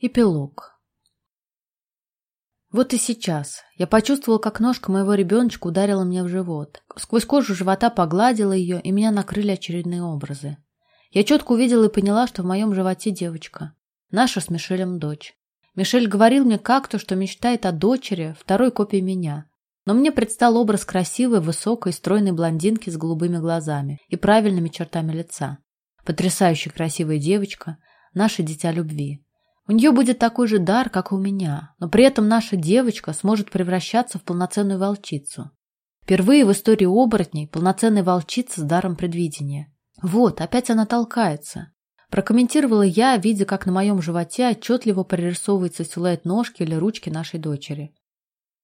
Эпилог. Вот и сейчас я почувствовала, как ножка моего ребеночка ударила мне в живот. Сквозь кожу живота погладила ее, и меня накрыли очередные образы. Я четко увидела и поняла, что в моем животе девочка. Наша с Мишелем дочь. Мишель говорил мне как-то, что мечтает о дочери, второй копии меня. Но мне предстал образ красивой, высокой, стройной блондинки с голубыми глазами и правильными чертами лица. Потрясающе красивая девочка, наше дитя любви. У нее будет такой же дар, как у меня, но при этом наша девочка сможет превращаться в полноценную волчицу. Впервые в истории оборотней полноценная волчица с даром предвидения. Вот, опять она толкается. Прокомментировала я, видя, как на моем животе отчетливо прорисовывается силуэт ножки или ручки нашей дочери.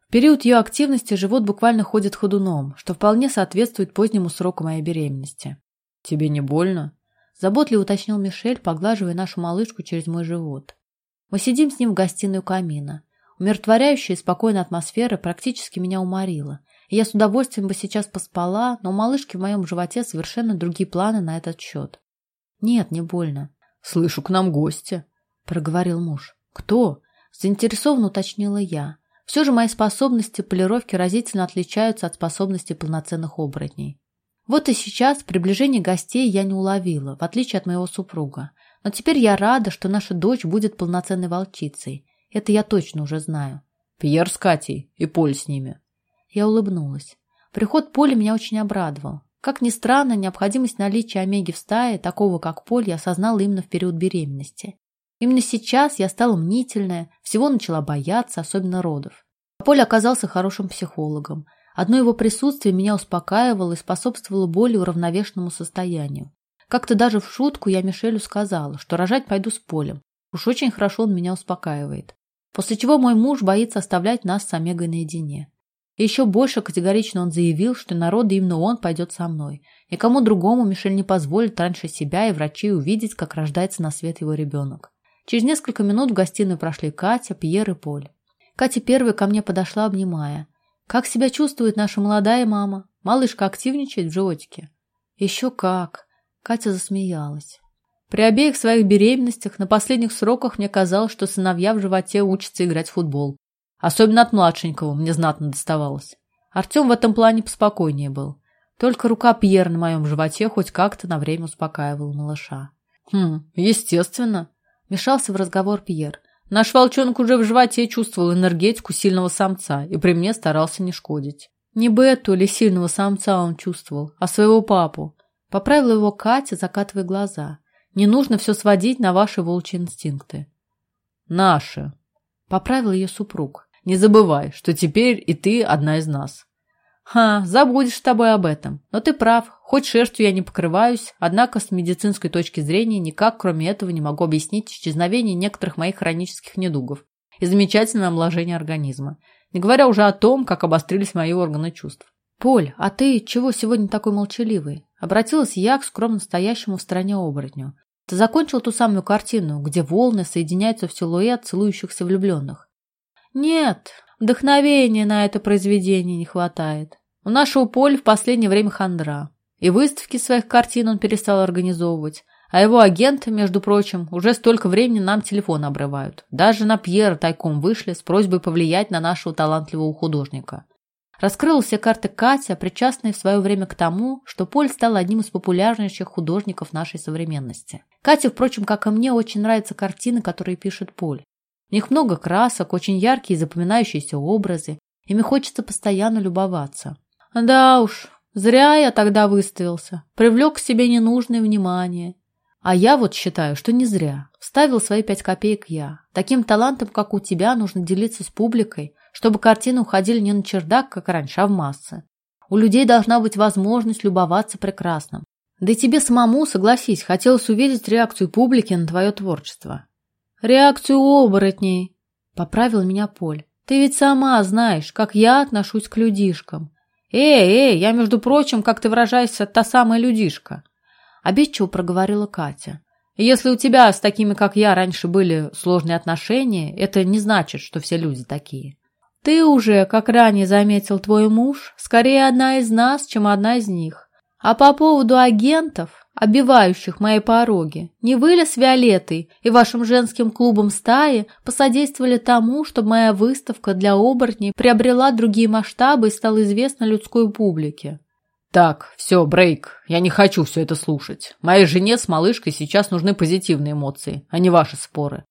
В период ее активности живот буквально ходит ходуном, что вполне соответствует позднему сроку моей беременности. «Тебе не больно?» Заботливо уточнил Мишель, поглаживая нашу малышку через мой живот. Мы сидим с ним в гостиной у камина. Умиротворяющая и спокойная атмосфера практически меня уморила. И я с удовольствием бы сейчас поспала, но у малышки в моем животе совершенно другие планы на этот счет. Нет, не больно. «Слышу, к нам гости», — проговорил муж. «Кто?» — заинтересованно уточнила я. Все же мои способности полировки разительно отличаются от способностей полноценных оборотней. Вот и сейчас приближение гостей я не уловила, в отличие от моего супруга. Но теперь я рада, что наша дочь будет полноценной волчицей. Это я точно уже знаю. Пьер с Катей и Поль с ними. Я улыбнулась. Приход Поля меня очень обрадовал. Как ни странно, необходимость наличия омеги в стае, такого как Поль, я осознала именно в период беременности. Именно сейчас я стала мнительная, всего начала бояться, особенно родов. Поль оказался хорошим психологом. Одно его присутствие меня успокаивало и способствовало более уравновешенному состоянию. Как-то даже в шутку я Мишелю сказала, что рожать пойду с Полем. Уж очень хорошо он меня успокаивает. После чего мой муж боится оставлять нас с Омегой наедине. И еще больше категорично он заявил, что народа именно он пойдет со мной. Никому другому Мишель не позволит раньше себя и врачей увидеть, как рождается на свет его ребенок. Через несколько минут в гостиную прошли Катя, Пьер и Поль. Катя первой ко мне подошла, обнимая. «Как себя чувствует наша молодая мама? Малышка активничает в животике?» «Еще как!» Катя засмеялась. При обеих своих беременностях на последних сроках мне казалось, что сыновья в животе учатся играть в футбол. Особенно от младшенького мне знатно доставалось. Артем в этом плане поспокойнее был. Только рука Пьер на моем животе хоть как-то на время успокаивала малыша. «Хм, естественно», — мешался в разговор Пьер. «Наш волчонок уже в животе чувствовал энергетику сильного самца и при мне старался не шкодить. Не Бету или сильного самца он чувствовал, а своего папу. Поправила его Катя, закатывая глаза. Не нужно все сводить на ваши волчьи инстинкты. Наши. Поправил ее супруг. Не забывай, что теперь и ты одна из нас. Ха, забудешь с тобой об этом. Но ты прав, хоть шерстью я не покрываюсь, однако с медицинской точки зрения никак кроме этого не могу объяснить исчезновение некоторых моих хронических недугов и замечательное омоложение организма, не говоря уже о том, как обострились мои органы чувств. «Поль, а ты чего сегодня такой молчаливый?» Обратилась я к скромно стоящему в стороне оборотню. Ты закончил ту самую картину, где волны соединяются в силуэт целующихся влюбленных? Нет, вдохновения на это произведение не хватает. У нашего Поля в последнее время хандра. И выставки своих картин он перестал организовывать, а его агенты, между прочим, уже столько времени нам телефон обрывают. Даже на Пьера тайком вышли с просьбой повлиять на нашего талантливого художника. Раскрыла все карты Катя, причастная в свое время к тому, что Поль стал одним из популярнейших художников нашей современности. Кате, впрочем, как и мне, очень нравятся картины, которые пишет Поль. В них много красок, очень яркие и запоминающиеся образы. Ими хочется постоянно любоваться. Да уж, зря я тогда выставился. Привлек к себе ненужное внимание. А я вот считаю, что не зря. Вставил свои пять копеек я. Таким талантом, как у тебя, нужно делиться с публикой, чтобы картины уходили не на чердак, как раньше, а в массы. У людей должна быть возможность любоваться прекрасным. Да и тебе самому, согласись, хотелось увидеть реакцию публики на твое творчество. Реакцию оборотней, поправил меня Поль. Ты ведь сама знаешь, как я отношусь к людишкам. Эй, эй, я, между прочим, как ты выражаешься, та самая людишка. Обидчиво проговорила Катя. Если у тебя с такими, как я, раньше были сложные отношения, это не значит, что все люди такие. Ты уже, как ранее заметил твой муж, скорее одна из нас, чем одна из них. А по поводу агентов, обивающих мои пороги. Не вы с Виолеттой и вашим женским клубом стаи посодействовали тому, чтобы моя выставка для оборотней приобрела другие масштабы и стала известна людской публике? Так, все, брейк. Я не хочу все это слушать. Моей жене с малышкой сейчас нужны позитивные эмоции, а не ваши споры.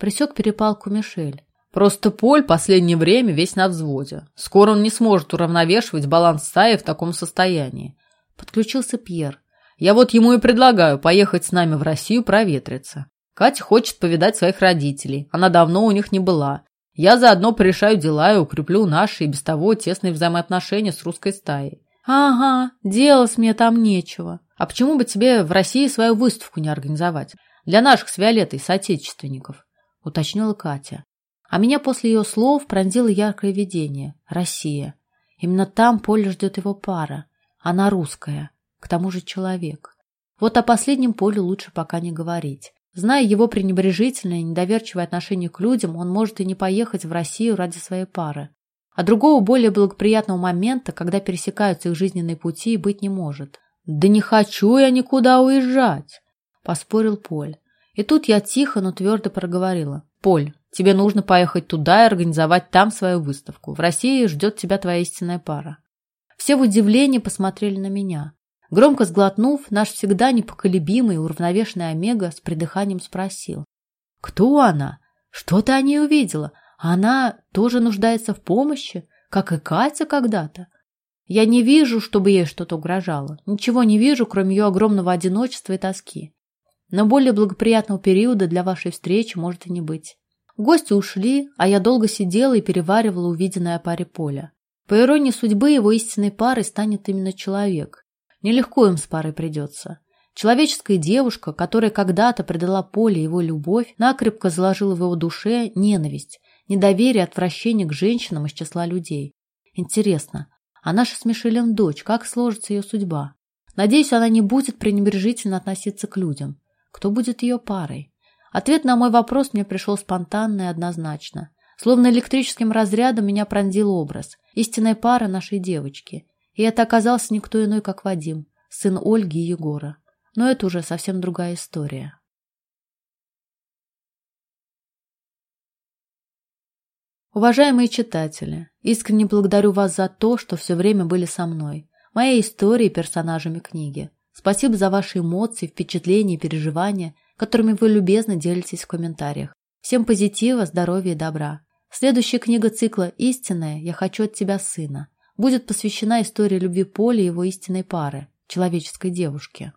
Присек перепалку Мишель. Просто Поль последнее время весь на взводе. Скоро он не сможет уравновешивать баланс стаи в таком состоянии. Подключился Пьер. Я вот ему и предлагаю поехать с нами в Россию проветриться. Катя хочет повидать своих родителей. Она давно у них не была. Я заодно порешаю дела и укреплю наши и без того тесные взаимоотношения с русской стаей. «Ага, делать мне там нечего. А почему бы тебе в России свою выставку не организовать? Для наших с Виолеттой соотечественников», — уточнила Катя. А меня после ее слов пронзило яркое видение. Россия. Именно там Поле ждет его пара. Она русская. К тому же человек. Вот о последнем Поле лучше пока не говорить. Зная его пренебрежительное и недоверчивое отношение к людям, он может и не поехать в Россию ради своей пары. А другого более благоприятного момента, когда пересекаются их жизненные пути, быть не может. «Да не хочу я никуда уезжать!» – поспорил Поль. И тут я тихо, но твердо проговорила. «Поль, тебе нужно поехать туда и организовать там свою выставку. В России ждет тебя твоя истинная пара». Все в удивлении посмотрели на меня. Громко сглотнув, наш всегда непоколебимый уравновешенный Омега с придыханием спросил. «Кто она? Что ты о ней увидела? Она тоже нуждается в помощи, как и Катя когда-то. Я не вижу, чтобы ей что-то угрожало. Ничего не вижу, кроме ее огромного одиночества и тоски. Но более благоприятного периода для вашей встречи может и не быть. Гости ушли, а я долго сидела и переваривала увиденное о паре Поля. По иронии судьбы, его истинной парой станет именно человек. Нелегко им с парой придется. Человеческая девушка, которая когда-то предала Поле его любовь, накрепко заложила в его душе ненависть, недоверие, отвращение к женщинам из числа людей. Интересно, а наша с Мишелем дочь, как сложится ее судьба? Надеюсь, она не будет пренебрежительно относиться к людям. Кто будет ее парой? Ответ на мой вопрос мне пришел спонтанно и однозначно. Словно электрическим разрядом меня пронзил образ. Истинная пара нашей девочки. И это оказался никто иной, как Вадим, сын Ольги и Егора. Но это уже совсем другая история. Уважаемые читатели, искренне благодарю вас за то, что все время были со мной, моей историей и персонажами книги. Спасибо за ваши эмоции, впечатления и переживания, которыми вы любезно делитесь в комментариях. Всем позитива, здоровья и добра. Следующая книга цикла «Истинная. Я хочу от тебя сына» будет посвящена истории любви Поли и его истинной пары, человеческой девушки.